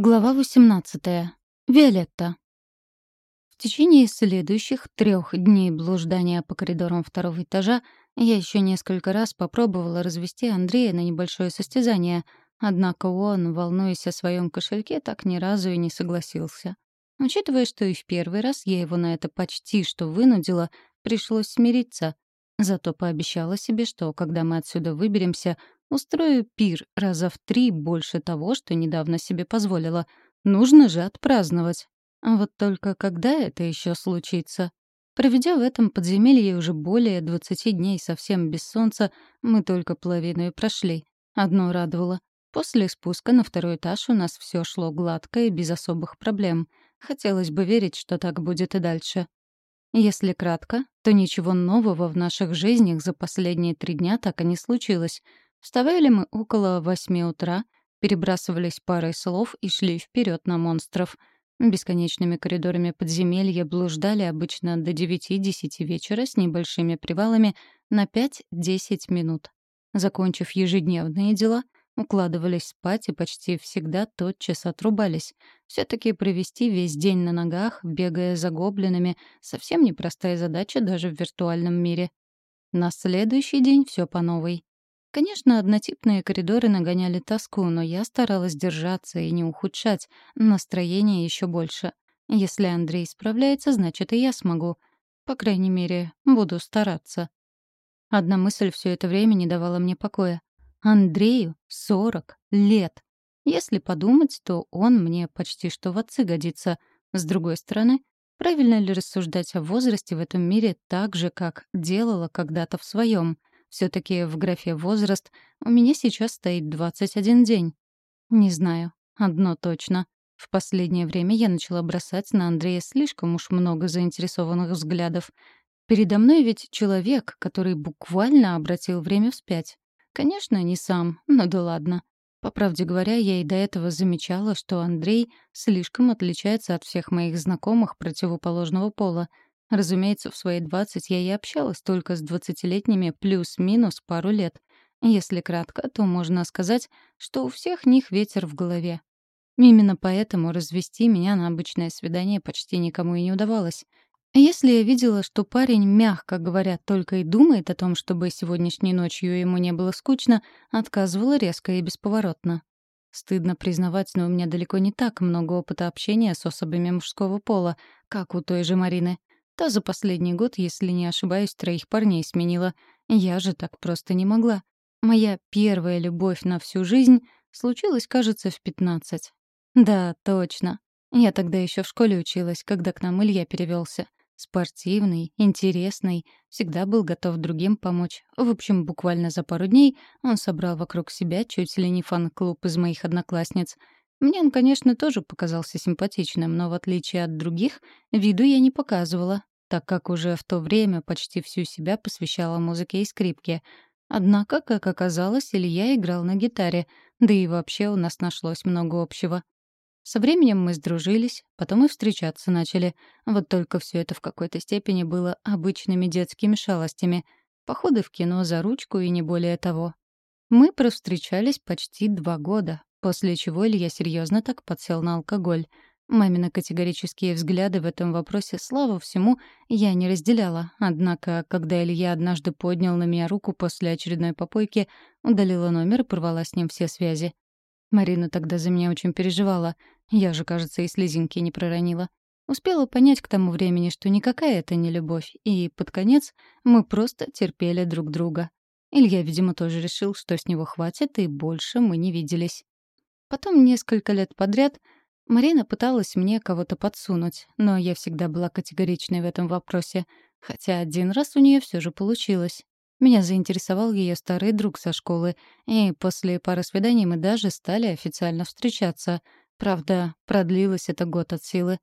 Глава 18. Виолетта. В течение следующих трех дней блуждания по коридорам второго этажа я еще несколько раз попробовала развести Андрея на небольшое состязание, однако он, волнуясь о своем кошельке, так ни разу и не согласился. Учитывая, что и в первый раз я его на это почти что вынудила, пришлось смириться. Зато пообещала себе, что, когда мы отсюда выберемся, Устрою пир раза в три больше того, что недавно себе позволила. Нужно же отпраздновать. А вот только когда это еще случится? Проведя в этом подземелье уже более 20 дней совсем без солнца, мы только половину и прошли. Одно радовало. После спуска на второй этаж у нас все шло гладко и без особых проблем. Хотелось бы верить, что так будет и дальше. Если кратко, то ничего нового в наших жизнях за последние три дня так и не случилось — Вставали мы около восьми утра, перебрасывались парой слов и шли вперед на монстров. Бесконечными коридорами подземелья блуждали обычно до девяти-десяти вечера с небольшими привалами на пять-десять минут. Закончив ежедневные дела, укладывались спать и почти всегда тотчас отрубались. все таки провести весь день на ногах, бегая за гоблинами, совсем непростая задача даже в виртуальном мире. На следующий день все по новой. Конечно, однотипные коридоры нагоняли тоску, но я старалась держаться и не ухудшать настроение еще больше. Если Андрей справляется, значит, и я смогу. По крайней мере, буду стараться. Одна мысль все это время не давала мне покоя. Андрею 40 лет. Если подумать, то он мне почти что в отцы годится. С другой стороны, правильно ли рассуждать о возрасте в этом мире так же, как делала когда-то в своем? Все таки в графе «возраст» у меня сейчас стоит 21 день. Не знаю. Одно точно. В последнее время я начала бросать на Андрея слишком уж много заинтересованных взглядов. Передо мной ведь человек, который буквально обратил время вспять. Конечно, не сам, но да ладно. По правде говоря, я и до этого замечала, что Андрей слишком отличается от всех моих знакомых противоположного пола — Разумеется, в свои 20 я и общалась только с двадцатилетними плюс-минус пару лет. Если кратко, то можно сказать, что у всех них ветер в голове. Именно поэтому развести меня на обычное свидание почти никому и не удавалось. Если я видела, что парень, мягко говоря, только и думает о том, чтобы сегодняшней ночью ему не было скучно, отказывала резко и бесповоротно. Стыдно признавать, но у меня далеко не так много опыта общения с особами мужского пола, как у той же Марины. Та за последний год, если не ошибаюсь, троих парней сменила. Я же так просто не могла. Моя первая любовь на всю жизнь случилась, кажется, в пятнадцать. Да, точно. Я тогда еще в школе училась, когда к нам Илья перевелся. Спортивный, интересный, всегда был готов другим помочь. В общем, буквально за пару дней он собрал вокруг себя чуть ли не фан-клуб из моих одноклассниц. Мне он, конечно, тоже показался симпатичным, но в отличие от других, виду я не показывала, так как уже в то время почти всю себя посвящала музыке и скрипке. Однако, как оказалось, Илья играл на гитаре, да и вообще у нас нашлось много общего. Со временем мы сдружились, потом и встречаться начали. Вот только все это в какой-то степени было обычными детскими шалостями. Походы в кино за ручку и не более того. Мы провстречались почти два года, после чего Илья серьезно так подсел на алкоголь — Мамины категорические взгляды в этом вопросе, слава всему, я не разделяла. Однако, когда Илья однажды поднял на меня руку после очередной попойки, удалила номер и порвала с ним все связи. Марина тогда за меня очень переживала. Я же, кажется, и слезинки не проронила. Успела понять к тому времени, что никакая это не любовь, и под конец мы просто терпели друг друга. Илья, видимо, тоже решил, что с него хватит, и больше мы не виделись. Потом несколько лет подряд — Марина пыталась мне кого-то подсунуть, но я всегда была категоричной в этом вопросе, хотя один раз у нее все же получилось. Меня заинтересовал ее старый друг со школы, и после пары свиданий мы даже стали официально встречаться. Правда, продлилось это год от силы.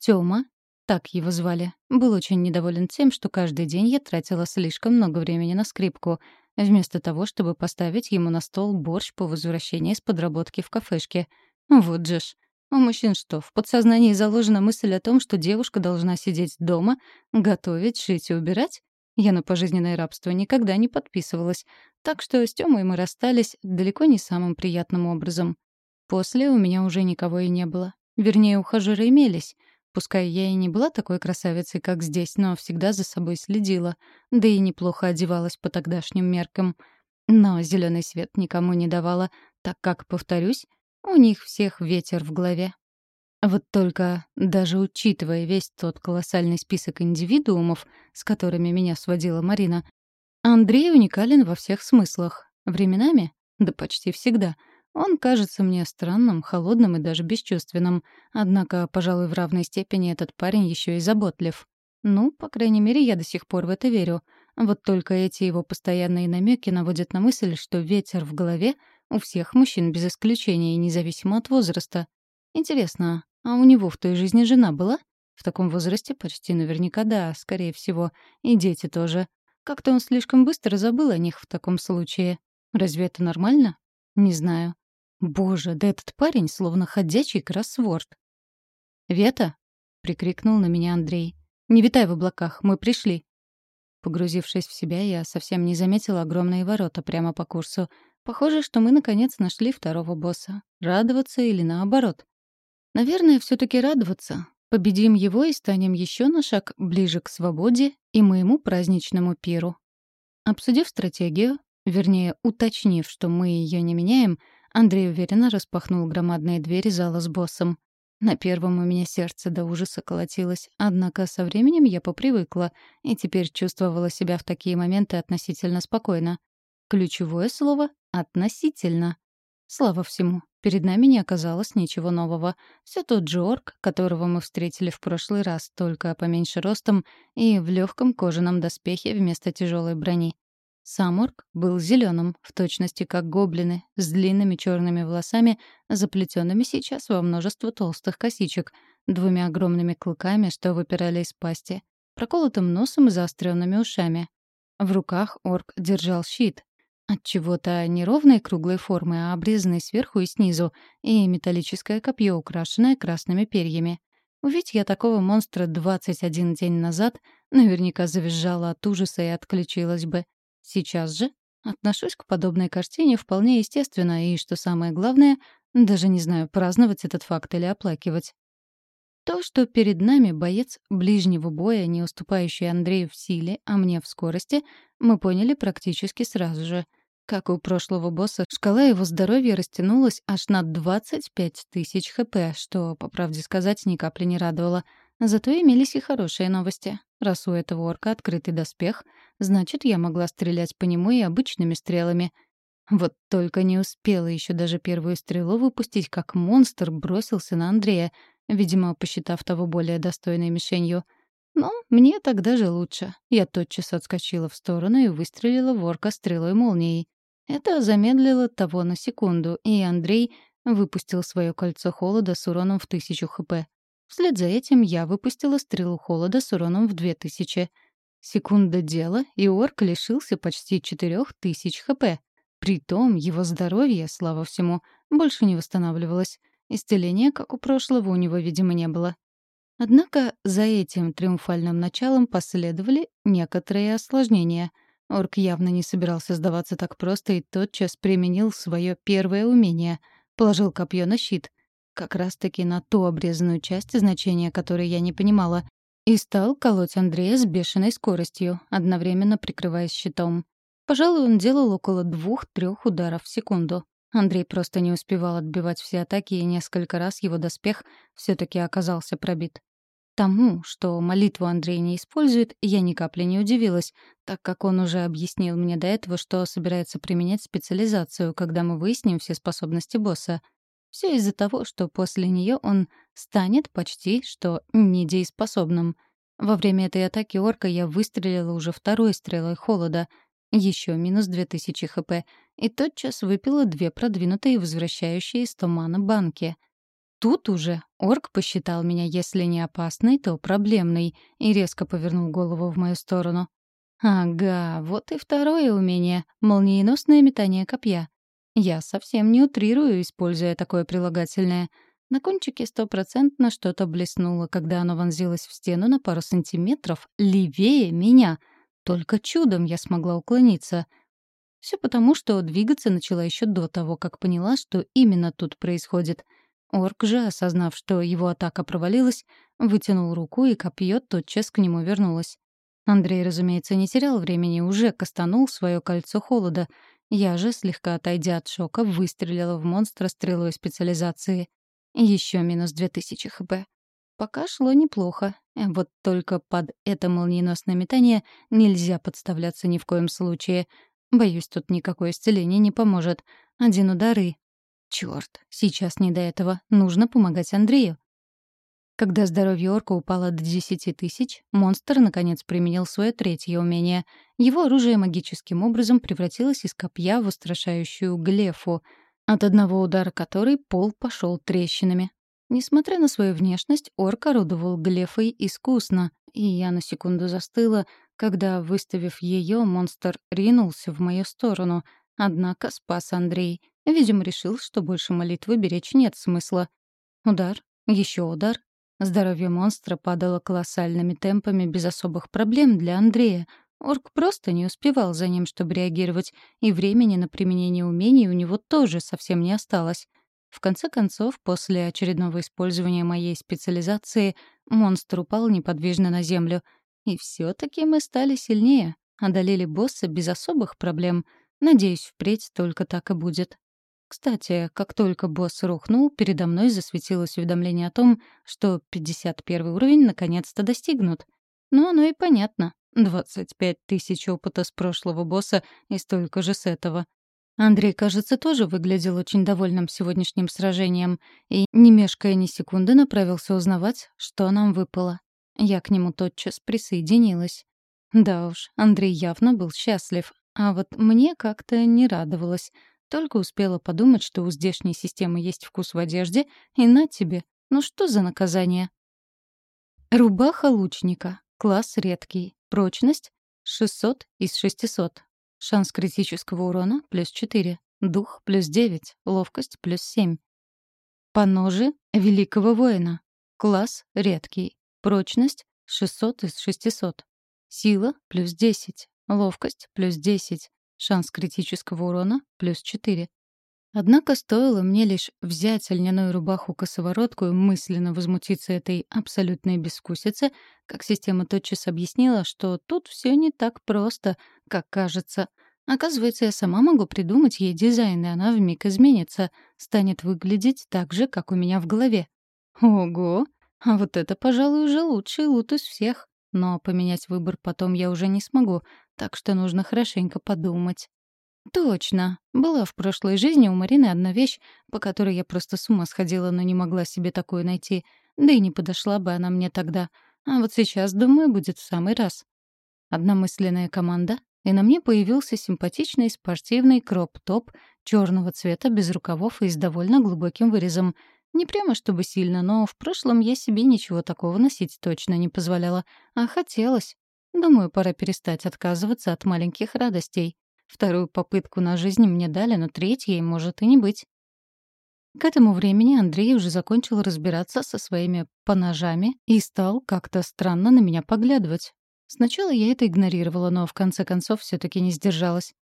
Тёма, так его звали, был очень недоволен тем, что каждый день я тратила слишком много времени на скрипку, вместо того, чтобы поставить ему на стол борщ по возвращении с подработки в кафешке. Вот же ж. У мужчин что, в подсознании заложена мысль о том, что девушка должна сидеть дома, готовить, шить и убирать? Я на пожизненное рабство никогда не подписывалась, так что с Тёмой мы расстались далеко не самым приятным образом. После у меня уже никого и не было. Вернее, ухажеры имелись. Пускай я и не была такой красавицей, как здесь, но всегда за собой следила, да и неплохо одевалась по тогдашним меркам. Но зеленый свет никому не давала, так как, повторюсь, у них всех ветер в голове. Вот только, даже учитывая весь тот колоссальный список индивидуумов, с которыми меня сводила Марина, Андрей уникален во всех смыслах. Временами, да почти всегда, он кажется мне странным, холодным и даже бесчувственным. Однако, пожалуй, в равной степени этот парень еще и заботлив. Ну, по крайней мере, я до сих пор в это верю. Вот только эти его постоянные намеки наводят на мысль, что ветер в голове у всех мужчин без исключения, независимо от возраста. Интересно, а у него в той жизни жена была? В таком возрасте почти наверняка да, скорее всего. И дети тоже. Как-то он слишком быстро забыл о них в таком случае. Разве это нормально? Не знаю. Боже, да этот парень словно ходячий кроссворд. «Вета!» — прикрикнул на меня Андрей. «Не витай в облаках, мы пришли». Погрузившись в себя, я совсем не заметила огромные ворота прямо по курсу. Похоже, что мы наконец нашли второго босса. Радоваться или наоборот? Наверное, все-таки радоваться. Победим его и станем еще на шаг ближе к свободе и моему праздничному пиру. Обсудив стратегию, вернее, уточнив, что мы ее не меняем, Андрей уверенно распахнул громадные двери зала с боссом. На первом у меня сердце до ужаса колотилось, однако со временем я попривыкла и теперь чувствовала себя в такие моменты относительно спокойно. Ключевое слово — «относительно». Слава всему, перед нами не оказалось ничего нового. Все тот же орк, которого мы встретили в прошлый раз, только поменьше ростом и в легком кожаном доспехе вместо тяжелой брони. Сам орк был зеленым, в точности как гоблины, с длинными черными волосами, заплетенными сейчас во множество толстых косичек, двумя огромными клыками, что выпирали из пасти, проколотым носом и заостренными ушами. В руках орк держал щит, от чего-то неровной круглой формы, а обрезанной сверху и снизу, и металлическое копье, украшенное красными перьями. Увидь я такого монстра 21 день назад, наверняка завизжала от ужаса и отключилась бы. Сейчас же отношусь к подобной картине вполне естественно, и, что самое главное, даже не знаю, праздновать этот факт или оплакивать. То, что перед нами боец ближнего боя, не уступающий Андрею в силе, а мне в скорости, мы поняли практически сразу же — как у прошлого босса, шкала его здоровья растянулась аж на 25 тысяч хп, что, по правде сказать, ни капли не радовало. Зато имелись и хорошие новости. Раз у этого орка открытый доспех, значит, я могла стрелять по нему и обычными стрелами. Вот только не успела еще даже первую стрелу выпустить, как монстр бросился на Андрея, видимо, посчитав того более достойной мишенью. Но мне тогда же лучше. Я тотчас отскочила в сторону и выстрелила в орка стрелой молнией. Это замедлило того на секунду, и Андрей выпустил свое кольцо холода с уроном в тысячу хп. Вслед за этим я выпустила стрелу холода с уроном в две тысячи. Секунда дела, и орк лишился почти четырех тысяч хп. Притом его здоровье, слава всему, больше не восстанавливалось. Исцеления, как у прошлого, у него, видимо, не было. Однако за этим триумфальным началом последовали некоторые осложнения — Орк явно не собирался сдаваться так просто и тотчас применил свое первое умение. Положил копье на щит. Как раз-таки на ту обрезанную часть, значения которой я не понимала. И стал колоть Андрея с бешеной скоростью, одновременно прикрываясь щитом. Пожалуй, он делал около двух-трех ударов в секунду. Андрей просто не успевал отбивать все атаки, и несколько раз его доспех все таки оказался пробит. Тому, что молитву Андрей не использует, я ни капли не удивилась, так как он уже объяснил мне до этого, что собирается применять специализацию, когда мы выясним все способности босса. Все из-за того, что после нее он станет почти что недееспособным. Во время этой атаки орка я выстрелила уже второй стрелой холода, еще минус 2000 хп, и тотчас выпила две продвинутые возвращающие из тумана банки — Тут уже орк посчитал меня, если не опасной, то проблемной, и резко повернул голову в мою сторону. Ага, вот и второе умение — молниеносное метание копья. Я совсем не утрирую, используя такое прилагательное. На кончике стопроцентно что-то блеснуло, когда оно вонзилось в стену на пару сантиметров левее меня. Только чудом я смогла уклониться. Все потому, что двигаться начала еще до того, как поняла, что именно тут происходит. Орк же, осознав, что его атака провалилась, вытянул руку, и копье тотчас к нему вернулось. Андрей, разумеется, не терял времени, уже кастанул свое кольцо холода. Я же, слегка отойдя от шока, выстрелила в монстра стрелой специализации. Еще минус две тысячи хп. Пока шло неплохо. Вот только под это молниеносное метание нельзя подставляться ни в коем случае. Боюсь, тут никакое исцеление не поможет. Один удар и... Чёрт, сейчас не до этого. Нужно помогать Андрею. Когда здоровье орка упало до десяти тысяч, монстр наконец применил свое третье умение. Его оружие магическим образом превратилось из копья в устрашающую глефу, от одного удара которой пол пошел трещинами. Несмотря на свою внешность, орк орудовал глефой искусно, и я на секунду застыла, когда, выставив ее, монстр ринулся в мою сторону. Однако спас Андрей. Видимо, решил, что больше молитвы беречь нет смысла. Удар, еще удар. Здоровье монстра падало колоссальными темпами без особых проблем для Андрея. Орк просто не успевал за ним, чтобы реагировать, и времени на применение умений у него тоже совсем не осталось. В конце концов, после очередного использования моей специализации, монстр упал неподвижно на землю. И все таки мы стали сильнее, одолели босса без особых проблем. Надеюсь, впредь только так и будет. Кстати, как только босс рухнул, передо мной засветилось уведомление о том, что 51 уровень наконец-то достигнут. Ну, оно и понятно. 25 тысяч опыта с прошлого босса и столько же с этого. Андрей, кажется, тоже выглядел очень довольным сегодняшним сражением и, не мешкая ни секунды, направился узнавать, что нам выпало. Я к нему тотчас присоединилась. Да уж, Андрей явно был счастлив, а вот мне как-то не радовалось. Только успела подумать, что у здешней системы есть вкус в одежде, и на тебе. Ну что за наказание? Рубаха лучника. Класс редкий. Прочность — 600 из 600. Шанс критического урона — плюс 4. Дух — плюс 9. Ловкость — плюс 7. Поножи великого воина. Класс редкий. Прочность — 600 из 600. Сила — плюс 10. Ловкость — плюс 10. Шанс критического урона — плюс 4. Однако стоило мне лишь взять льняную рубаху-косоворотку и мысленно возмутиться этой абсолютной бескусице, как система тотчас объяснила, что тут все не так просто, как кажется. Оказывается, я сама могу придумать ей дизайн, и она вмиг изменится, станет выглядеть так же, как у меня в голове. Ого! А вот это, пожалуй, уже лучший лут из всех. Но поменять выбор потом я уже не смогу, так что нужно хорошенько подумать. Точно. Была в прошлой жизни у Марины одна вещь, по которой я просто с ума сходила, но не могла себе такую найти. Да и не подошла бы она мне тогда. А вот сейчас, думаю, будет в самый раз. Одна мысленная команда, и на мне появился симпатичный спортивный кроп-топ черного цвета без рукавов и с довольно глубоким вырезом. Не прямо чтобы сильно, но в прошлом я себе ничего такого носить точно не позволяла. А хотелось. Думаю, пора перестать отказываться от маленьких радостей. Вторую попытку на жизнь мне дали, но третьей может и не быть. К этому времени Андрей уже закончил разбираться со своими поножами и стал как-то странно на меня поглядывать. Сначала я это игнорировала, но в конце концов все таки не сдержалась.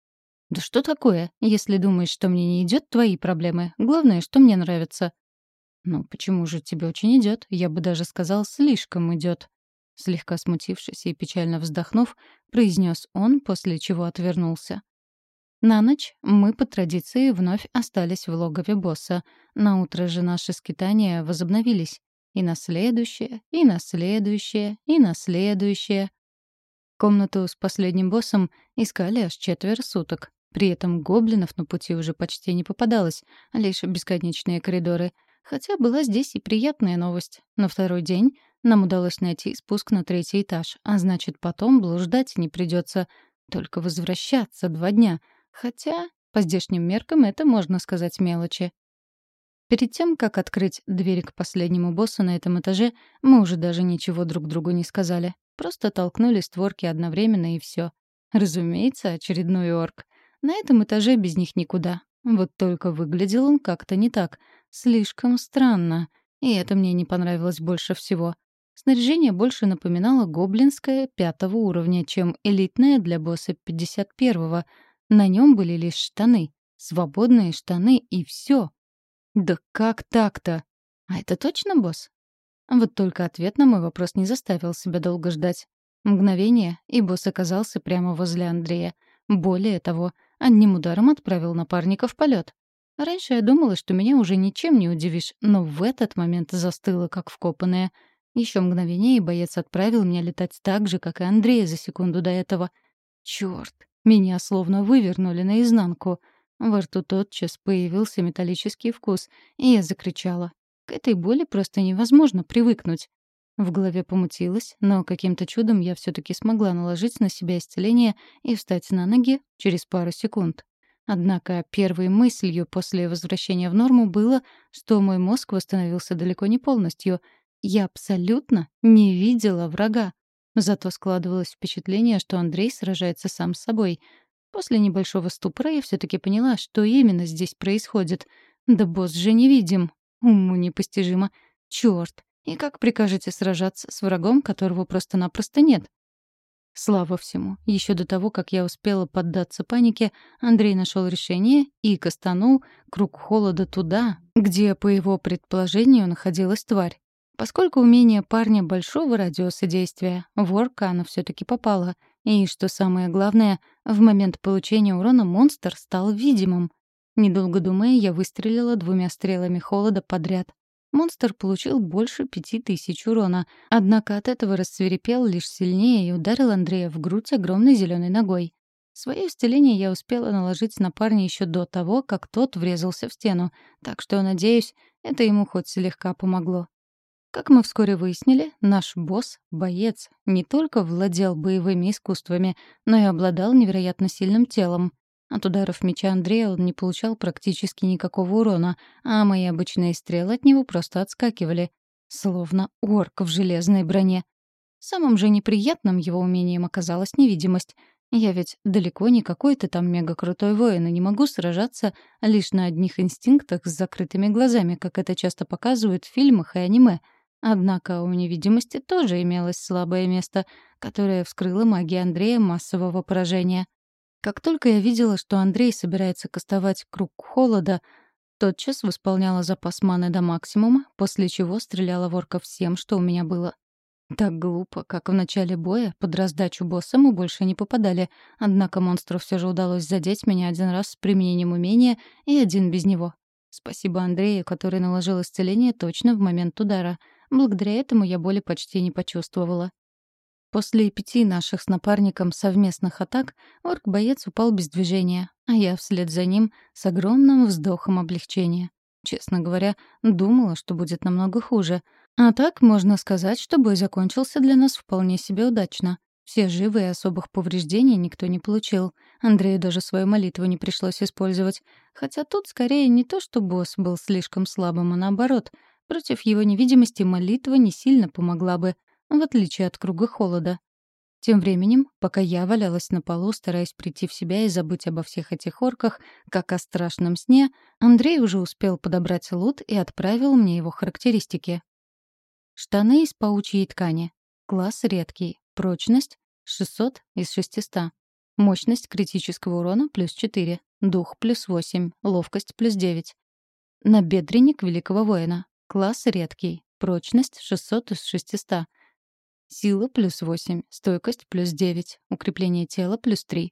«Да что такое? Если думаешь, что мне не идет, твои проблемы. Главное, что мне нравится». «Ну, почему же тебе очень идет? Я бы даже сказал, слишком идет. Слегка смутившись и печально вздохнув, произнес он, после чего отвернулся. На ночь мы по традиции вновь остались в логове босса. На утро же наши скитания возобновились. И на следующее, и на следующее, и на следующее. Комнату с последним боссом искали аж четверо суток. При этом гоблинов на пути уже почти не попадалось, лишь бесконечные коридоры. Хотя была здесь и приятная новость. На второй день нам удалось найти спуск на третий этаж, а значит, потом блуждать не придется, только возвращаться два дня — Хотя, по здешним меркам, это можно сказать мелочи. Перед тем, как открыть дверь к последнему боссу на этом этаже, мы уже даже ничего друг другу не сказали. Просто толкнули створки одновременно и все. Разумеется, очередной орк. На этом этаже без них никуда. Вот только выглядел он как-то не так. Слишком странно. И это мне не понравилось больше всего. Снаряжение больше напоминало гоблинское пятого уровня, чем элитное для босса 51-го — На нем были лишь штаны. Свободные штаны и все. Да как так-то? А это точно босс? Вот только ответ на мой вопрос не заставил себя долго ждать. Мгновение, и босс оказался прямо возле Андрея. Более того, одним ударом отправил напарника в полет. Раньше я думала, что меня уже ничем не удивишь, но в этот момент застыла, как вкопанная. Еще мгновение, и боец отправил меня летать так же, как и Андрея за секунду до этого. Черт, меня словно вывернули наизнанку. Во рту тотчас появился металлический вкус, и я закричала. К этой боли просто невозможно привыкнуть. В голове помутилось, но каким-то чудом я все таки смогла наложить на себя исцеление и встать на ноги через пару секунд. Однако первой мыслью после возвращения в норму было, что мой мозг восстановился далеко не полностью. Я абсолютно не видела врага. Зато складывалось впечатление, что Андрей сражается сам с собой. После небольшого ступора я все таки поняла, что именно здесь происходит. Да босс же невидим. Уму непостижимо. Чёрт! И как прикажете сражаться с врагом, которого просто-напросто нет? Слава всему, еще до того, как я успела поддаться панике, Андрей нашел решение и кастанул круг холода туда, где, по его предположению, находилась тварь. Поскольку умение парня большого радиуса действия, в орка оно все таки попало. И, что самое главное, в момент получения урона монстр стал видимым. Недолго думая, я выстрелила двумя стрелами холода подряд. Монстр получил больше пяти тысяч урона, однако от этого рассверепел лишь сильнее и ударил Андрея в грудь огромной зеленой ногой. Свое исцеление я успела наложить на парня еще до того, как тот врезался в стену, так что, надеюсь, это ему хоть слегка помогло. Как мы вскоре выяснили, наш босс, боец, не только владел боевыми искусствами, но и обладал невероятно сильным телом. От ударов меча Андрея он не получал практически никакого урона, а мои обычные стрелы от него просто отскакивали. Словно орк в железной броне. Самым же неприятным его умением оказалась невидимость. Я ведь далеко не какой-то там мега-крутой воин и не могу сражаться лишь на одних инстинктах с закрытыми глазами, как это часто показывают в фильмах и аниме. Однако у невидимости тоже имелось слабое место, которое вскрыла магия Андрея массового поражения. Как только я видела, что Андрей собирается кастовать круг холода, тотчас восполняла запас маны до максимума, после чего стреляла ворка всем, что у меня было. Так глупо, как в начале боя, под раздачу босса мы больше не попадали, однако монстру все же удалось задеть меня один раз с применением умения и один без него. Спасибо Андрею, который наложил исцеление точно в момент удара. Благодаря этому я боли почти не почувствовала. После пяти наших с напарником совместных атак орк-боец упал без движения, а я вслед за ним с огромным вздохом облегчения. Честно говоря, думала, что будет намного хуже. А так, можно сказать, что бой закончился для нас вполне себе удачно. Все живы и особых повреждений никто не получил. Андрею даже свою молитву не пришлось использовать. Хотя тут скорее не то, что босс был слишком слабым, а наоборот. Против его невидимости молитва не сильно помогла бы в отличие от круга холода. Тем временем, пока я валялась на полу, стараясь прийти в себя и забыть обо всех этих орках, как о страшном сне, Андрей уже успел подобрать лут и отправил мне его характеристики. Штаны из паучьей ткани. Класс редкий. Прочность — 600 из 600. Мощность критического урона — плюс 4. Дух — плюс 8. Ловкость — плюс 9. Набедренник великого воина. Класс редкий. Прочность — 600 из 600. Сила плюс 8, стойкость плюс 9, укрепление тела плюс 3.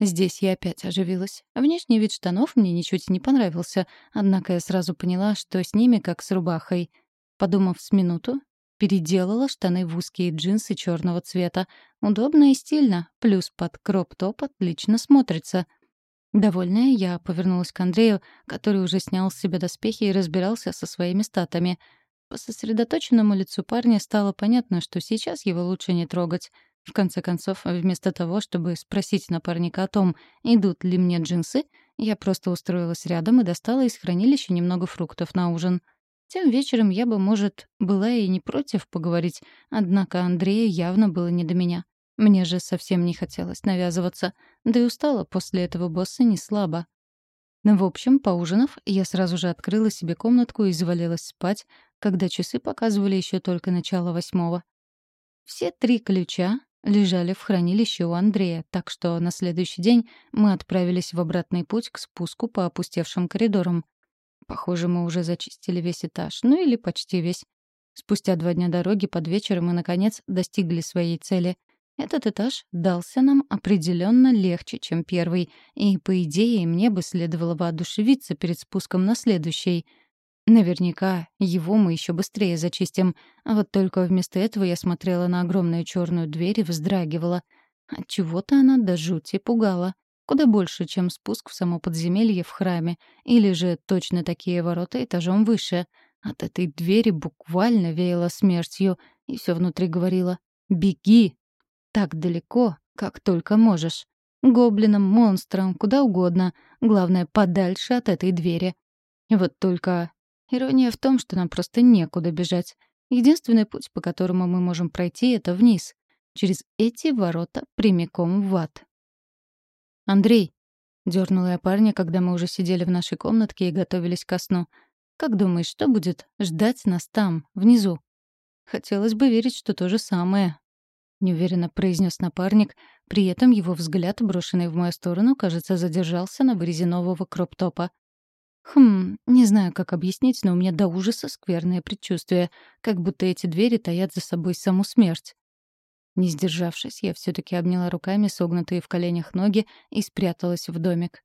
Здесь я опять оживилась. Внешний вид штанов мне ничуть не понравился, однако я сразу поняла, что с ними как с рубахой. Подумав с минуту, переделала штаны в узкие джинсы черного цвета. Удобно и стильно, плюс под кроп-топ отлично смотрится. Довольная, я повернулась к Андрею, который уже снял с себя доспехи и разбирался со своими статами — по сосредоточенному лицу парня стало понятно, что сейчас его лучше не трогать. В конце концов, вместо того, чтобы спросить напарника о том, идут ли мне джинсы, я просто устроилась рядом и достала из хранилища немного фруктов на ужин. Тем вечером я бы, может, была и не против поговорить, однако Андрею явно было не до меня. Мне же совсем не хотелось навязываться, да и устала после этого босса не слабо. В общем, поужинав, я сразу же открыла себе комнатку и завалилась спать, когда часы показывали еще только начало восьмого. Все три ключа лежали в хранилище у Андрея, так что на следующий день мы отправились в обратный путь к спуску по опустевшим коридорам. Похоже, мы уже зачистили весь этаж, ну или почти весь. Спустя два дня дороги под вечер мы, наконец, достигли своей цели. Этот этаж дался нам определенно легче, чем первый, и, по идее, мне бы следовало воодушевиться перед спуском на следующий. Наверняка его мы еще быстрее зачистим, а вот только вместо этого я смотрела на огромную черную дверь и вздрагивала. Отчего-то она до жути пугала. Куда больше, чем спуск в само подземелье в храме, или же точно такие ворота этажом выше. От этой двери буквально веяло смертью, и все внутри говорило «Беги!» Так далеко, как только можешь. Гоблинам, монстрам, куда угодно. Главное, подальше от этой двери. Вот только ирония в том, что нам просто некуда бежать. Единственный путь, по которому мы можем пройти, — это вниз. Через эти ворота прямиком в ад. «Андрей!» — дернула я парня, когда мы уже сидели в нашей комнатке и готовились ко сну. «Как думаешь, что будет ждать нас там, внизу?» «Хотелось бы верить, что то же самое», — неуверенно произнес напарник. При этом его взгляд, брошенный в мою сторону, кажется, задержался на вырезе нового кроп-топа. Хм, не знаю, как объяснить, но у меня до ужаса скверное предчувствие, как будто эти двери таят за собой саму смерть. Не сдержавшись, я все-таки обняла руками согнутые в коленях ноги и спряталась в домик.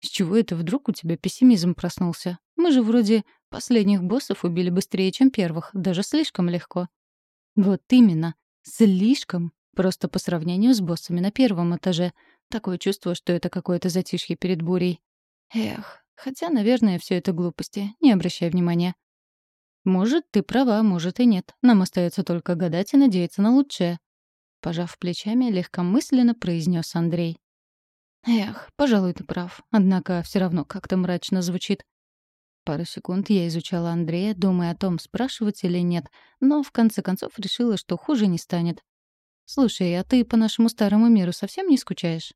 «С чего это вдруг у тебя пессимизм проснулся? Мы же вроде последних боссов убили быстрее, чем первых, даже слишком легко». «Вот именно, слишком, просто по сравнению с боссами на первом этаже. Такое чувство, что это какое-то затишье перед бурей. Эх, хотя, наверное, все это глупости, не обращай внимания». «Может, ты права, может и нет. Нам остается только гадать и надеяться на лучшее», Пожав плечами, легкомысленно произнес Андрей. Эх, пожалуй, ты прав. Однако все равно как-то мрачно звучит. Пару секунд я изучала Андрея, думая о том, спрашивать или нет, но в конце концов решила, что хуже не станет. «Слушай, а ты по нашему старому миру совсем не скучаешь?»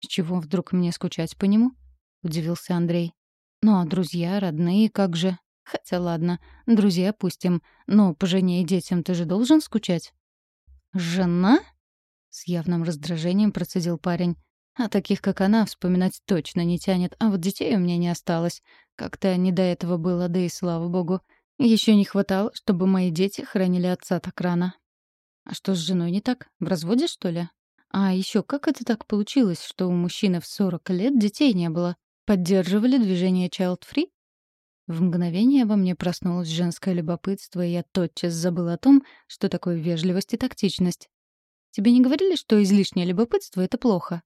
«С чего вдруг мне скучать по нему?» — удивился Андрей. «Ну а друзья, родные, как же?» «Хотя ладно, друзья пустим, но по жене и детям ты же должен скучать?» «Жена?» — с явным раздражением процедил парень. «А таких, как она, вспоминать точно не тянет, а вот детей у меня не осталось. Как-то не до этого было, да и слава богу. Еще не хватало, чтобы мои дети хранили отца так рано. А что с женой не так? В разводе, что ли? А еще как это так получилось, что у мужчины в 40 лет детей не было? Поддерживали движение Child Free? В мгновение во мне проснулось женское любопытство, и я тотчас забыла о том, что такое вежливость и тактичность. «Тебе не говорили, что излишнее любопытство — это плохо?»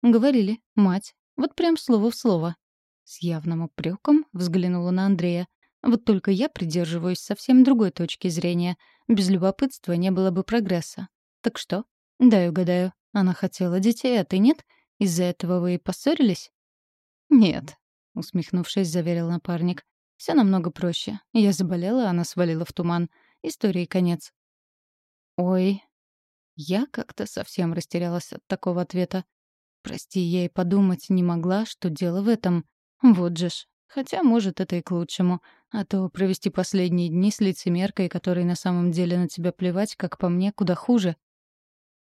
«Говорили. Мать. Вот прям слово в слово». С явным упреком взглянула на Андрея. «Вот только я придерживаюсь совсем другой точки зрения. Без любопытства не было бы прогресса. Так что? Дай угадаю. Она хотела детей, а ты нет? Из-за этого вы и поссорились?» «Нет», — усмехнувшись, заверил напарник. Все намного проще. Я заболела, она свалила в туман. Истории конец. Ой. Я как-то совсем растерялась от такого ответа. Прости, я и подумать не могла, что дело в этом. Вот же ж. Хотя, может, это и к лучшему. А то провести последние дни с лицемеркой, которой на самом деле на тебя плевать, как по мне, куда хуже.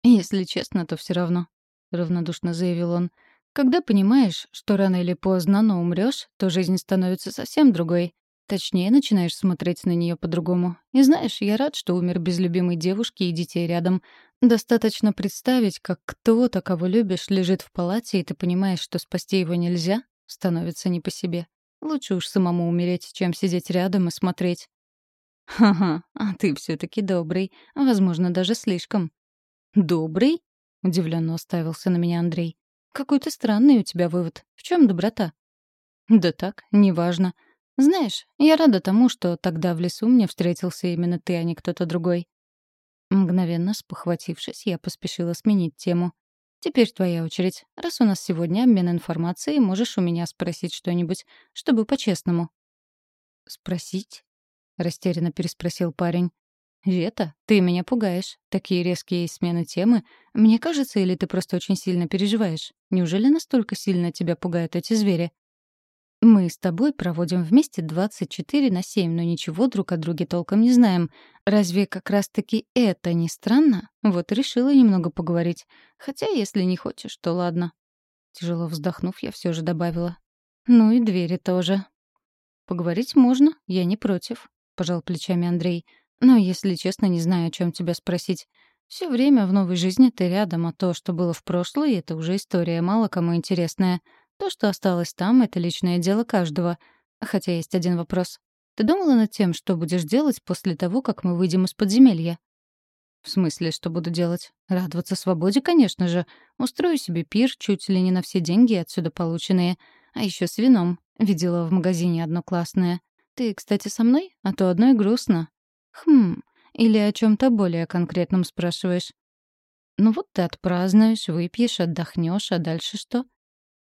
Если честно, то все равно, — равнодушно заявил он. Когда понимаешь, что рано или поздно, но умрёшь, то жизнь становится совсем другой. Точнее, начинаешь смотреть на неё по-другому. И знаешь, я рад, что умер без любимой девушки и детей рядом. Достаточно представить, как кто-то, кого любишь, лежит в палате, и ты понимаешь, что спасти его нельзя, становится не по себе. Лучше уж самому умереть, чем сидеть рядом и смотреть. «Ха-ха, а ты всё таки добрый. Возможно, даже слишком». «Добрый?» — удивлённо уставился на меня Андрей. Какой-то странный у тебя вывод. В чем доброта? Да так, неважно. Знаешь, я рада тому, что тогда в лесу мне встретился именно ты, а не кто-то другой. Мгновенно спохватившись, я поспешила сменить тему. Теперь твоя очередь. Раз у нас сегодня обмен информацией, можешь у меня спросить что-нибудь, чтобы по-честному. Спросить? Растерянно переспросил парень. «Вета, ты меня пугаешь. Такие резкие смены темы. Мне кажется, или ты просто очень сильно переживаешь? Неужели настолько сильно тебя пугают эти звери?» Мы с тобой проводим вместе 24 на 7, но ничего друг о друге толком не знаем. Разве как раз-таки это не странно? Вот решила немного поговорить. Хотя, если не хочешь, то ладно. Тяжело вздохнув, я все же добавила. Ну и двери тоже. Поговорить можно, я не против, пожал плечами Андрей. Но, если честно, не знаю, о чем тебя спросить. Все время в новой жизни ты рядом, а то, что было в прошлое, это уже история мало кому интересная. То, что осталось там, — это личное дело каждого. Хотя есть один вопрос. Ты думала над тем, что будешь делать после того, как мы выйдем из подземелья? В смысле, что буду делать? Радоваться свободе, конечно же. Устрою себе пир чуть ли не на все деньги, отсюда полученные. А еще с вином. Видела в магазине одно классное. Ты, кстати, со мной? А то одной грустно. Хм, или о чем-то более конкретном спрашиваешь? Ну вот ты отпразднуешь, выпьешь, отдохнешь, а дальше что?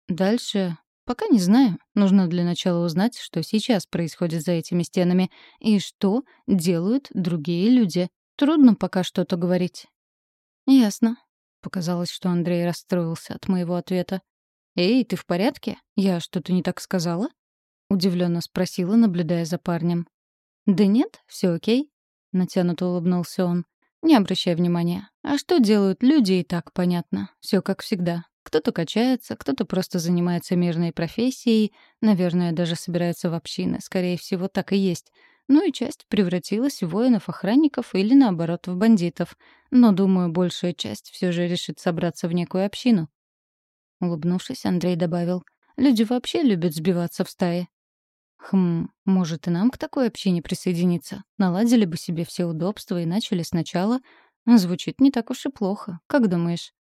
Дальше пока не знаю. Нужно для начала узнать, что сейчас происходит за этими стенами и что делают другие люди. Трудно пока что-то говорить. Ясно. Показалось, что Андрей расстроился от моего ответа. «Эй, ты в порядке? Я что-то не так сказала?» Удивленно спросила, наблюдая за парнем. «Да нет, все окей. Натянуто улыбнулся он. «Не обращай внимания. А что делают люди, и так понятно. Все как всегда. Кто-то качается, кто-то просто занимается мирной профессией, наверное, даже собирается в общины. Скорее всего, так и есть. Ну и часть превратилась в воинов-охранников или, наоборот, в бандитов. Но, думаю, большая часть все же решит собраться в некую общину». Улыбнувшись, Андрей добавил. «Люди вообще любят сбиваться в стаи. Хм, может и нам к такой общине присоединиться? Наладили бы себе все удобства и начали сначала. Звучит не так уж и плохо. Как думаешь?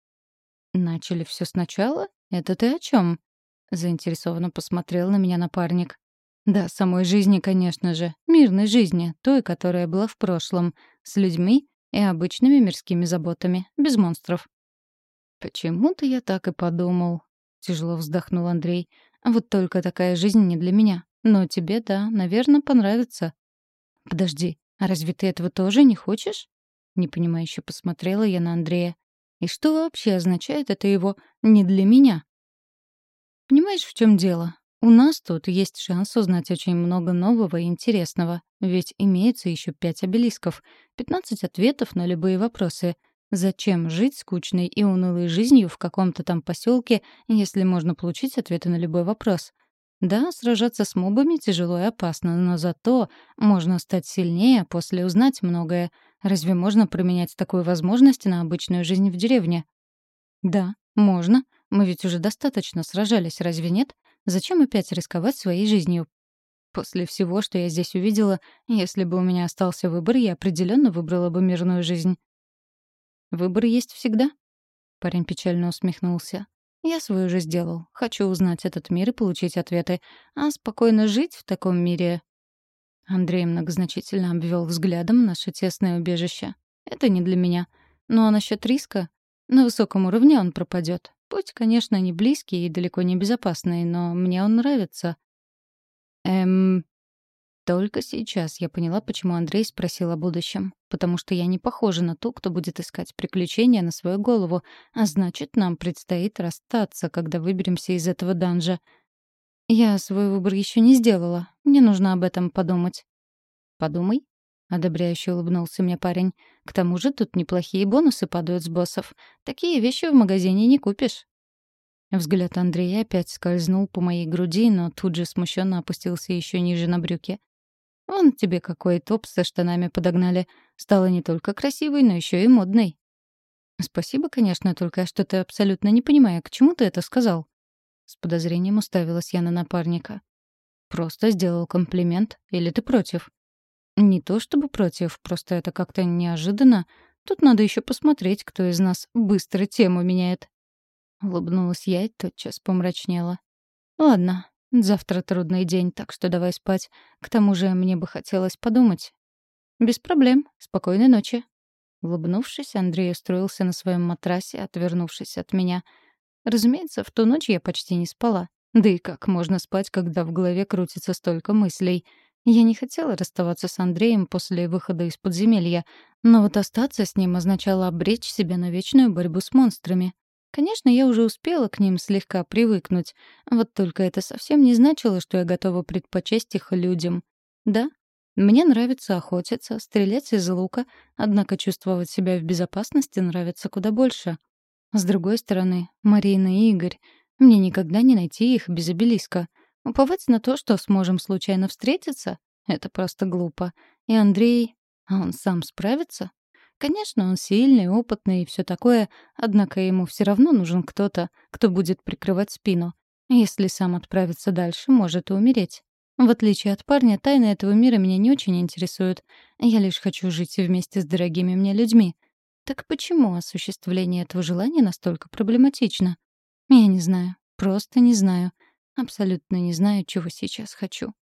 Начали все сначала? Это ты о чем? Заинтересованно посмотрел на меня напарник. Да, самой жизни, конечно же. Мирной жизни, той, которая была в прошлом. С людьми и обычными мирскими заботами. Без монстров. Почему-то я так и подумал. Тяжело вздохнул Андрей. Вот только такая жизнь не для меня. Но тебе, да, наверное, понравится. Подожди, а разве ты этого тоже не хочешь? Непонимающе посмотрела я на Андрея. И что вообще означает это его «не для меня»? Понимаешь, в чем дело? У нас тут есть шанс узнать очень много нового и интересного. Ведь имеется еще пять обелисков, пятнадцать ответов на любые вопросы. Зачем жить скучной и унылой жизнью в каком-то там поселке, если можно получить ответы на любой вопрос? Да, сражаться с мобами тяжело и опасно, но зато можно стать сильнее, после узнать многое. Разве можно променять такую возможность на обычную жизнь в деревне? Да, можно. Мы ведь уже достаточно сражались, разве нет? Зачем опять рисковать своей жизнью? После всего, что я здесь увидела, если бы у меня остался выбор, я определенно выбрала бы мирную жизнь. Выбор есть всегда. Парень печально усмехнулся. Я свою уже сделал. Хочу узнать этот мир и получить ответы. А спокойно жить в таком мире... Андрей многозначительно обвел взглядом наше тесное убежище. Это не для меня. Ну а насчет риска? На высоком уровне он пропадет. Путь, конечно, не близкий и далеко не безопасный, но мне он нравится. Эм... Только сейчас я поняла, почему Андрей спросил о будущем. Потому что я не похожа на ту, кто будет искать приключения на свою голову, а значит, нам предстоит расстаться, когда выберемся из этого данжа. Я свой выбор еще не сделала. Мне нужно об этом подумать. Подумай. Одобряюще улыбнулся мне парень. К тому же тут неплохие бонусы падают с боссов. Такие вещи в магазине не купишь. Взгляд Андрея опять скользнул по моей груди, но тут же смущенно опустился еще ниже на брюки. Вон тебе какой топ со штанами подогнали. Стала не только красивой, но еще и модной. Спасибо, конечно, только что ты абсолютно не понимаю, к чему ты это сказал. С подозрением уставилась я на напарника. Просто сделал комплимент, или ты против? Не то чтобы против, просто это как-то неожиданно. Тут надо еще посмотреть, кто из нас быстро тему меняет. Улыбнулась я и тотчас помрачнела. Ладно, Завтра трудный день, так что давай спать. К тому же мне бы хотелось подумать. Без проблем. Спокойной ночи. Улыбнувшись, Андрей устроился на своем матрасе, отвернувшись от меня. Разумеется, в ту ночь я почти не спала. Да и как можно спать, когда в голове крутится столько мыслей? Я не хотела расставаться с Андреем после выхода из подземелья, но вот остаться с ним означало обречь себя на вечную борьбу с монстрами. Конечно, я уже успела к ним слегка привыкнуть, вот только это совсем не значило, что я готова предпочесть их людям. Да, мне нравится охотиться, стрелять из лука, однако чувствовать себя в безопасности нравится куда больше. С другой стороны, Марина и Игорь. Мне никогда не найти их без обелиска. Уповать на то, что сможем случайно встретиться — это просто глупо. И Андрей... А он сам справится? Конечно, он сильный, опытный и все такое, однако ему все равно нужен кто-то, кто будет прикрывать спину. Если сам отправится дальше, может и умереть. В отличие от парня, тайны этого мира меня не очень интересуют. Я лишь хочу жить вместе с дорогими мне людьми. Так почему осуществление этого желания настолько проблематично? Я не знаю. Просто не знаю. Абсолютно не знаю, чего сейчас хочу.